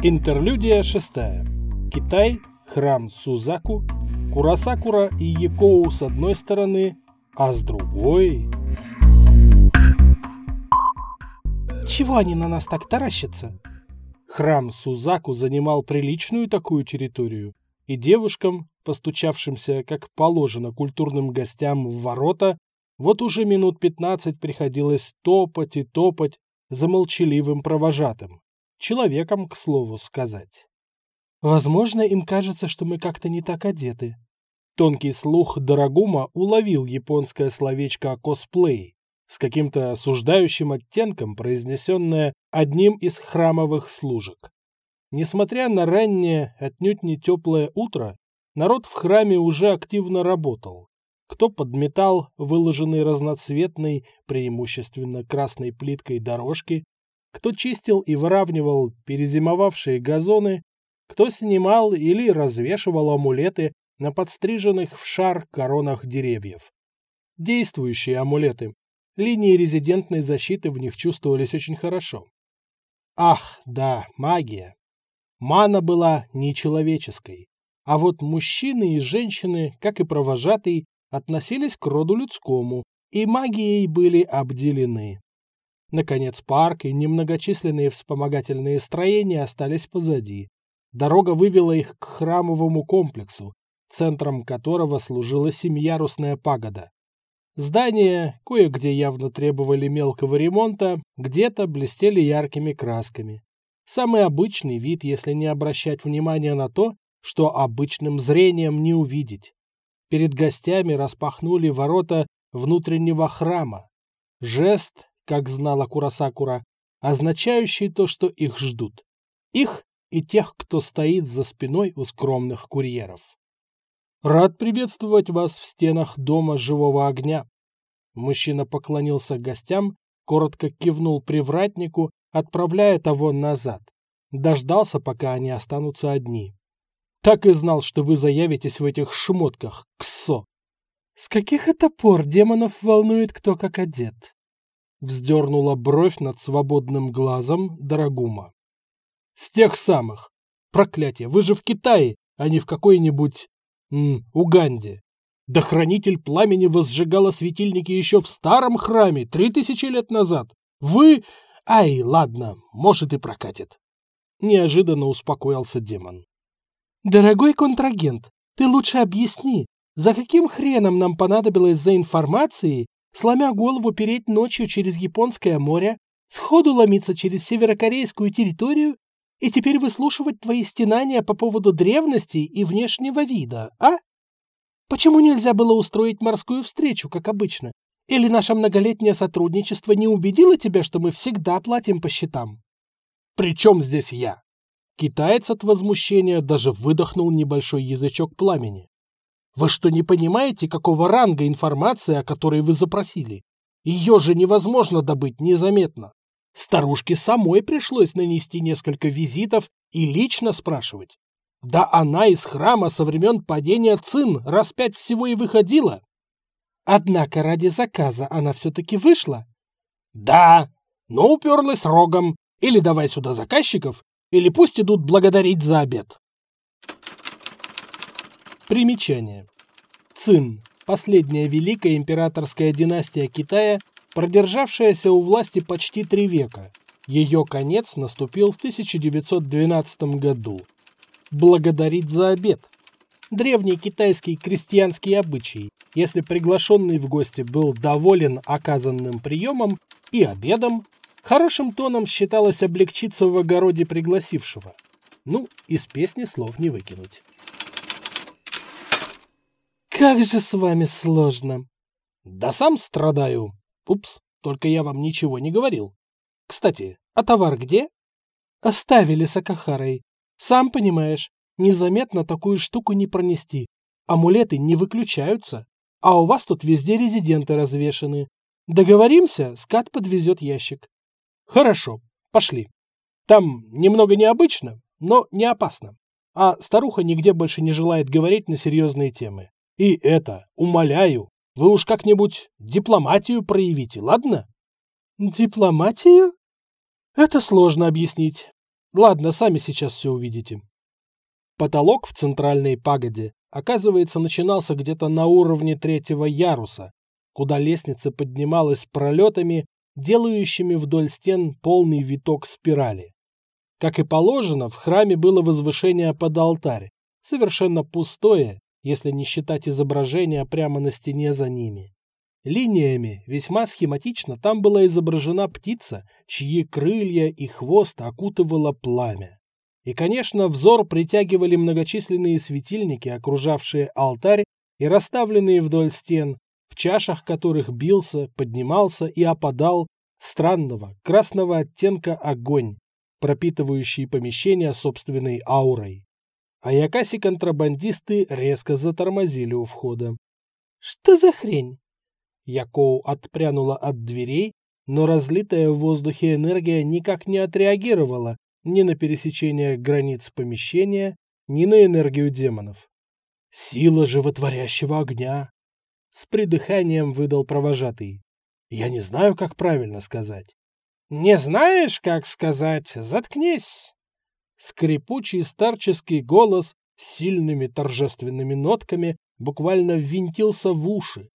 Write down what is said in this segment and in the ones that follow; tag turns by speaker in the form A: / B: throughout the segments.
A: Интерлюдия шестая. Китай, храм Сузаку, Курасакура и Якоу с одной стороны, а с другой...
B: Чего они на нас так таращатся?
A: Храм Сузаку занимал приличную такую территорию, и девушкам, постучавшимся, как положено, культурным гостям в ворота, вот уже минут пятнадцать приходилось топать и топать за молчаливым провожатым. Человеком, к слову сказать.
B: Возможно, им кажется, что мы как-то не так одеты.
A: Тонкий слух Дорогума уловил японское словечко «косплей», с каким-то осуждающим оттенком, произнесенное одним из храмовых служек. Несмотря на раннее, отнюдь не теплое утро, народ в храме уже активно работал. Кто подметал выложенные разноцветной, преимущественно красной плиткой дорожки, кто чистил и выравнивал перезимовавшие газоны, кто снимал или развешивал амулеты на подстриженных в шар коронах деревьев. Действующие амулеты. Линии резидентной защиты в них чувствовались очень хорошо. Ах, да, магия. Мана была нечеловеческой. А вот мужчины и женщины, как и провожатый, относились к роду людскому и магией были обделены. Наконец парк и немногочисленные вспомогательные строения остались позади. Дорога вывела их к храмовому комплексу, центром которого служила семиярусная пагода. Здания кое-где явно требовали мелкого ремонта, где-то блестели яркими красками. Самый обычный вид, если не обращать внимания на то, что обычным зрением не увидеть. Перед гостями распахнули ворота внутреннего храма. Жест, как знала Курасакура, означающий то, что их ждут. Их и тех, кто стоит за спиной у скромных курьеров. «Рад приветствовать вас в стенах Дома Живого Огня». Мужчина поклонился гостям, коротко кивнул привратнику, отправляя того назад. Дождался, пока они останутся одни. Так и знал, что вы заявитесь в этих шмотках, ксо.
B: С каких это пор демонов волнует кто как одет?
A: Вздернула бровь над свободным глазом Дорогума. С тех самых. Проклятие, вы же в Китае, а не в какой-нибудь... Уганде. Да хранитель пламени возжигала светильники еще в старом храме, три тысячи лет назад. Вы... Ай, ладно, может и прокатит. Неожиданно успокоился демон.
B: «Дорогой контрагент, ты лучше объясни, за каким хреном нам понадобилось за информацией, сломя голову переть ночью через Японское море, сходу ломиться через северокорейскую территорию и теперь выслушивать твои стенания по поводу древности и внешнего вида, а? Почему нельзя было устроить морскую встречу, как обычно? Или наше многолетнее сотрудничество не убедило тебя, что мы всегда платим по счетам?
A: При чем здесь я? Китаец от возмущения даже выдохнул небольшой язычок пламени. «Вы что, не понимаете, какого ранга информация, о которой вы запросили? Ее же невозможно добыть незаметно. Старушке самой пришлось нанести несколько визитов и лично спрашивать. Да она из храма со времен падения Цин раз пять всего и выходила.
B: Однако ради заказа она все-таки вышла.
A: Да, но уперлась рогом. Или давай сюда заказчиков, или пусть идут благодарить за обед. Примечание. Цин. Последняя великая императорская династия Китая, продержавшаяся у власти почти три века. Ее конец наступил в 1912 году. Благодарить за обед. Древний китайский крестьянский обычай. Если приглашенный в гости был доволен оказанным приемом и обедом, Хорошим тоном считалось облегчиться в огороде пригласившего. Ну, из песни слов не выкинуть.
B: «Как же с вами сложно!»
A: «Да сам страдаю. Упс, только я вам ничего не говорил. Кстати, а товар где?»
B: «Оставили с Акахарой. Сам понимаешь, незаметно такую штуку не пронести. Амулеты не выключаются, а у вас тут везде резиденты развешаны. Договоримся, скат подвезет ящик.
A: Хорошо, пошли. Там немного необычно, но не опасно. А старуха нигде больше не желает говорить на серьезные темы. И это, умоляю, вы уж как-нибудь дипломатию проявите, ладно?
B: Дипломатию?
A: Это сложно объяснить. Ладно, сами сейчас все увидите. Потолок в центральной пагоде, оказывается, начинался где-то на уровне третьего яруса, куда лестница поднималась пролетами, делающими вдоль стен полный виток спирали. Как и положено, в храме было возвышение под алтарь, совершенно пустое, если не считать изображения прямо на стене за ними. Линиями, весьма схематично, там была изображена птица, чьи крылья и хвост окутывало пламя. И, конечно, взор притягивали многочисленные светильники, окружавшие алтарь и расставленные вдоль стен, в чашах которых бился, поднимался и опадал странного красного оттенка огонь, пропитывающий помещение собственной аурой. А Якаси-контрабандисты резко затормозили у входа.
B: «Что за хрень?»
A: Якоу отпрянула от дверей, но разлитая в воздухе энергия никак не отреагировала ни на пересечение границ помещения, ни на энергию демонов. «Сила животворящего огня!» С придыханием выдал провожатый. «Я не знаю, как правильно сказать».
B: «Не знаешь, как сказать? Заткнись!»
A: Скрипучий старческий голос с сильными торжественными нотками буквально ввинтился в уши.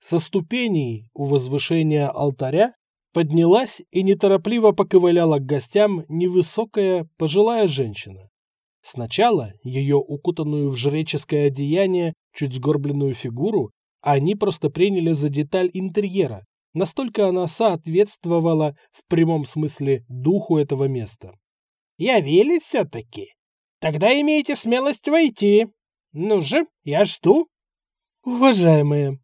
A: Со ступеней у возвышения алтаря поднялась и неторопливо поковыляла к гостям невысокая пожилая женщина. Сначала ее укутанную в жреческое одеяние, чуть сгорбленную фигуру, они просто приняли за деталь интерьера, настолько она соответствовала в прямом смысле духу этого места.
B: «Явились все-таки? Тогда имейте смелость войти. Ну же, я жду».
A: «Уважаемые»,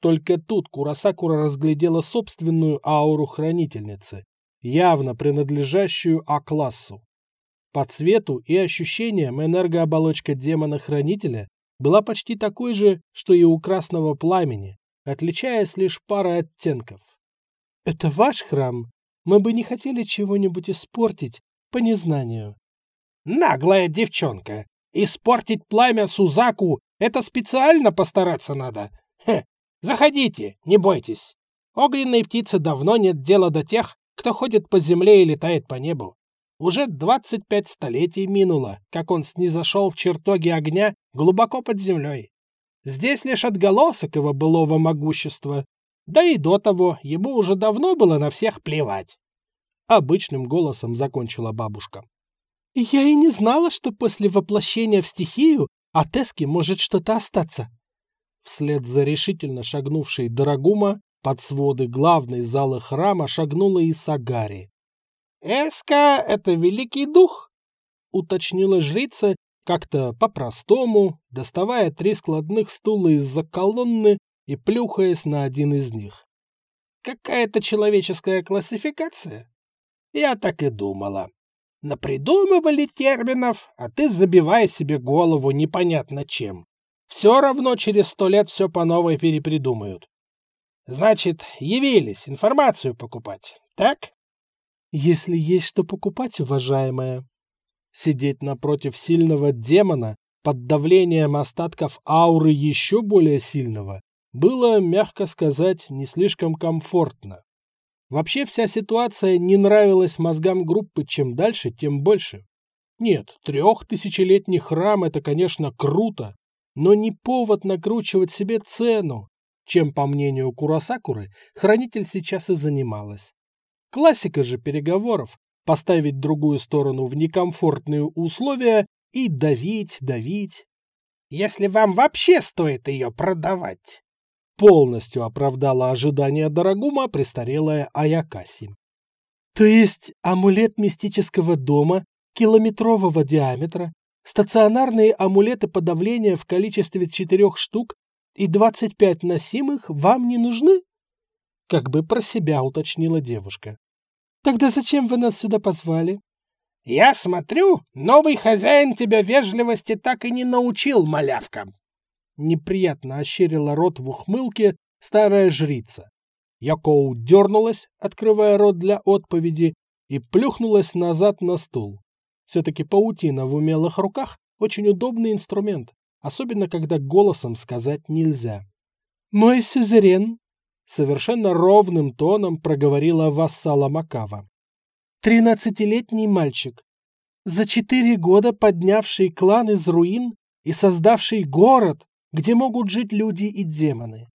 A: только тут Курасакура разглядела собственную ауру хранительницы, явно принадлежащую А-классу. По цвету и ощущениям энергооболочка демона-хранителя была почти такой же, что и у красного пламени, отличаясь лишь парой оттенков. «Это ваш храм? Мы бы не хотели чего-нибудь испортить по незнанию».
B: «Наглая девчонка! Испортить пламя Сузаку — это специально постараться надо! Хе, Заходите, не бойтесь. Огненной птице давно нет дела до тех, кто ходит по земле и летает по небу. Уже 25 столетий минуло, как он снизошел в чертоги огня глубоко под землей. Здесь лишь отголосок его былого могущества. Да и до того ему уже давно было на всех плевать.
A: Обычным голосом закончила бабушка.
B: «Я и не знала, что после воплощения в стихию от Эски может что-то остаться»,
A: Вслед за решительно шагнувшей Дорогума под своды главной залы храма шагнула и Сагари.
B: «Эска — это великий дух?»
A: — уточнила жрица как-то по-простому, доставая три складных стула из-за колонны и плюхаясь на один из них.
B: «Какая-то человеческая классификация?» «Я так и думала. Напридумывали терминов, а ты забивай себе голову непонятно чем. Все равно через сто лет все по новой перепридумают. Значит, явились информацию покупать, так?
A: Если есть что покупать, уважаемая. Сидеть напротив сильного демона под давлением остатков ауры еще более сильного было, мягко сказать, не слишком комфортно. Вообще вся ситуация не нравилась мозгам группы, чем дальше, тем больше. Нет, трехтысячелетний храм — это, конечно, круто, но не повод накручивать себе цену, чем, по мнению Курасакуры, хранитель сейчас и занималась. Классика же переговоров – поставить другую сторону в некомфортные условия и давить, давить.
B: «Если вам вообще стоит ее продавать!»
A: Полностью оправдала ожидания Дорогума престарелая Аякаси.
B: «То есть амулет мистического дома километрового диаметра Стационарные амулеты подавления в количестве четырех штук и 25 носимых вам не нужны? Как бы про себя уточнила девушка. Тогда зачем вы нас сюда позвали? Я смотрю, новый хозяин тебя вежливости так и не научил, малявка.
A: Неприятно ощерила рот в ухмылке старая жрица. Якоу дернулась, открывая рот для отповеди, и плюхнулась назад на стул. Все-таки паутина в умелых руках – очень удобный инструмент, особенно когда голосом сказать нельзя.
B: «Мой сюзерен», –
A: совершенно ровным тоном проговорила вассала Макава.
B: «Тринадцатилетний мальчик. за четыре года поднявший клан из руин и создавший город, где могут жить люди и демоны,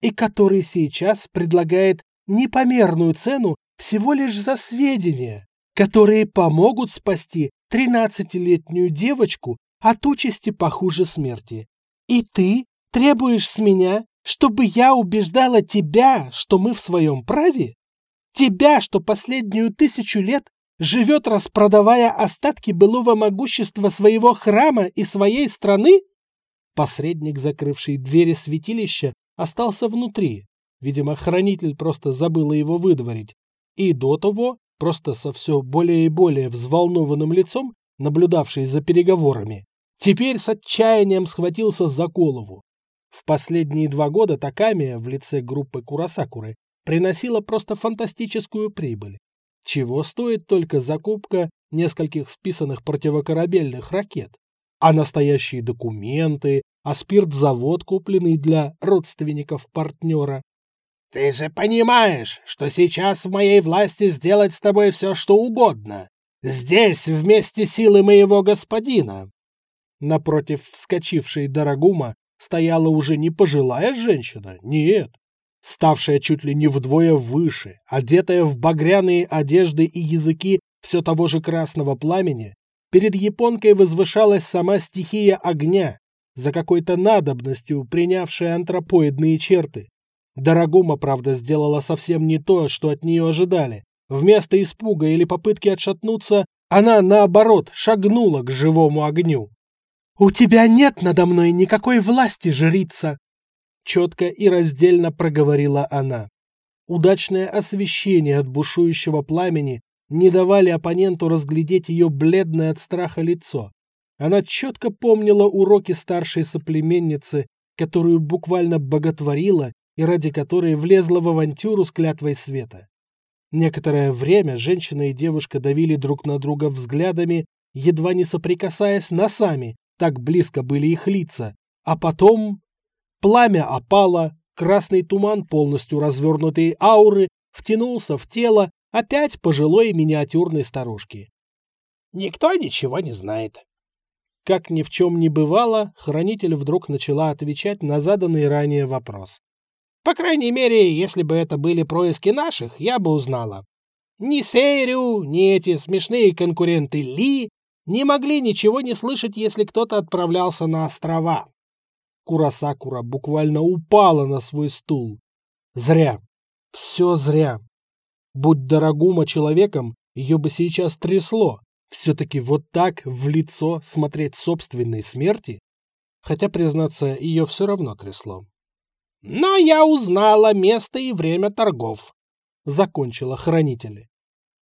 B: и который сейчас предлагает непомерную цену всего лишь за сведения, которые помогут спасти тринадцатилетнюю девочку от участи похуже смерти. И ты требуешь с меня, чтобы я убеждала тебя, что мы в своем праве? Тебя, что последнюю тысячу лет живет, распродавая остатки былого могущества своего храма и своей страны? Посредник, закрывший двери святилища, остался внутри. Видимо, хранитель просто забыл его выдворить. И до того, просто со все более и более взволнованным лицом, наблюдавший за переговорами, теперь с отчаянием схватился за голову. В последние два года Такамия в лице группы Курасакуры приносила просто фантастическую прибыль. Чего стоит только закупка нескольких списанных противокорабельных ракет, а настоящие документы, а спиртзавод, купленный для родственников партнера.
C: «Ты же понимаешь, что сейчас в моей власти сделать с тобой все, что угодно. Здесь вместе силы моего господина!»
A: Напротив вскочившей Дорогума стояла уже не пожилая женщина, нет, ставшая чуть ли не вдвое выше, одетая в багряные одежды и языки все того же красного пламени, перед японкой возвышалась сама стихия огня, за какой-то надобностью принявшая антропоидные черты. Дорогума, правда, сделала совсем не то, что от нее ожидали. Вместо испуга или попытки отшатнуться, она, наоборот, шагнула к живому огню.
B: «У тебя нет надо мной никакой власти, жрица!»
A: Четко и раздельно проговорила она. Удачное освещение от бушующего пламени не давали оппоненту разглядеть ее бледное от страха лицо. Она четко помнила уроки старшей соплеменницы, которую буквально боготворила и ради которой влезла в авантюру с клятвой света. Некоторое время женщина и девушка давили друг на друга взглядами, едва не соприкасаясь носами, так близко были их лица. А потом... Пламя опало, красный туман полностью развернутой ауры втянулся в тело опять пожилой миниатюрной старушки.
C: «Никто ничего не знает».
A: Как ни в чем не бывало, хранитель вдруг начала отвечать на заданный ранее вопрос.
C: «По крайней мере, если бы это были происки наших, я бы узнала. Ни Сейрю, ни эти смешные конкуренты Ли не могли ничего не слышать, если кто-то отправлялся на острова.
A: Курасакура буквально упала на свой стул. Зря. Все зря. Будь Дорогума человеком, ее бы сейчас трясло. Все-таки вот так в лицо смотреть собственной смерти? Хотя, признаться, ее все равно трясло.
C: «Но я узнала место и время торгов», — закончила хранители.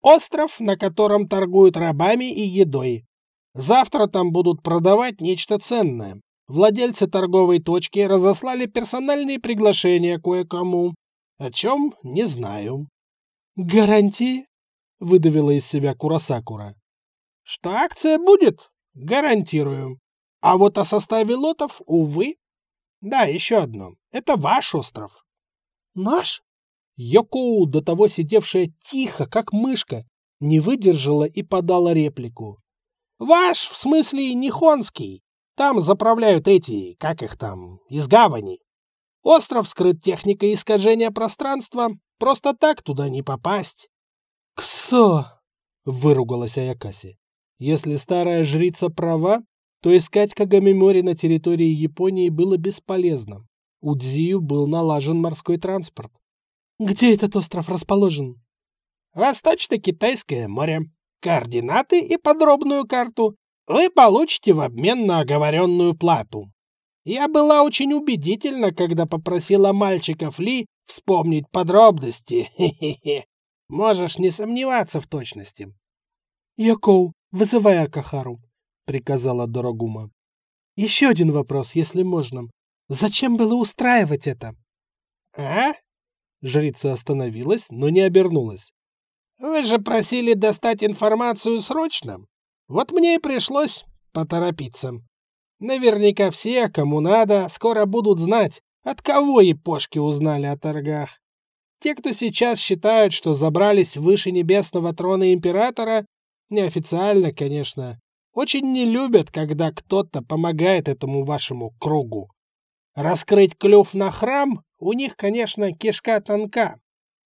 C: «Остров, на котором торгуют рабами и едой. Завтра там будут продавать нечто ценное. Владельцы торговой точки разослали персональные приглашения кое-кому. О чем — не знаю.
B: «Гарантии?» — выдавила из себя Курасакура.
C: «Что акция будет? Гарантирую. А вот о составе лотов, увы. Да, еще одно. Это ваш остров».
B: «Наш?»
A: Йокоу, до того сидевшая тихо, как мышка, не выдержала и подала реплику.
C: Ваш, в смысле, Нихонский. Там заправляют эти, как их там, из гавани. Остров скрыт техникой искажения пространства, просто так туда не попасть.
B: «Ксо!»
A: — выругалась Аякаси. Если старая жрица права, то искать Кагамимори на территории Японии было бесполезно. У Дзию был налажен морской транспорт.
B: «Где этот остров расположен?»
C: «Восточно-Китайское море», Координаты и подробную карту вы получите в обмен на оговоренную плату. Я была очень убедительна, когда попросила мальчиков Ли вспомнить подробности. Хе-хе-хе. Можешь не сомневаться в точности.
B: Якоу, вызывай Акахару, приказала Дорогума. Еще один вопрос, если можно. Зачем было устраивать это?
C: А?
A: Жрица остановилась, но не обернулась.
C: Вы же просили достать информацию срочно. Вот мне и пришлось поторопиться. Наверняка все, кому надо, скоро будут знать, от кого япошки узнали о торгах. Те, кто сейчас считают, что забрались выше небесного трона императора, неофициально, конечно, очень не любят, когда кто-то помогает этому вашему кругу. Раскрыть клюв на храм у них, конечно, кишка тонка.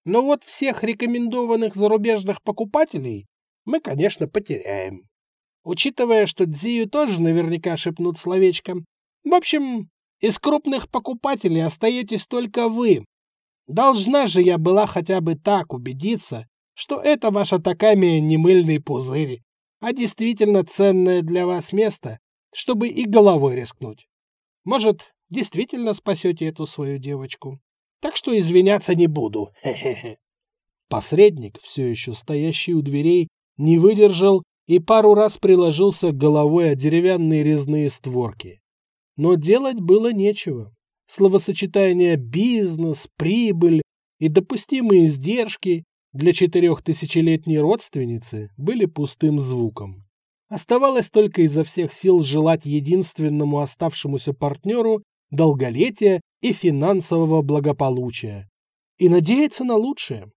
C: Но вот всех рекомендованных зарубежных покупателей мы, конечно, потеряем. Учитывая, что Дзию тоже наверняка шепнут словечком. В общем, из крупных покупателей остаетесь только вы. Должна же я была хотя бы так убедиться, что это ваша такая не мыльный пузырь, а действительно ценное для вас место, чтобы и головой рискнуть. Может, действительно спасете эту свою девочку. Так что извиняться не буду. Хе-хе-хе.
A: Посредник, все еще стоящий у дверей, не выдержал и пару раз приложился головой о деревянные резные створки. Но делать было нечего. Словосочетание «бизнес», «прибыль» и допустимые издержки для четырехтысячелетней родственницы были пустым звуком. Оставалось только изо всех сил желать единственному оставшемуся партнеру долголетия и финансового благополучия. И надеяться на лучшее.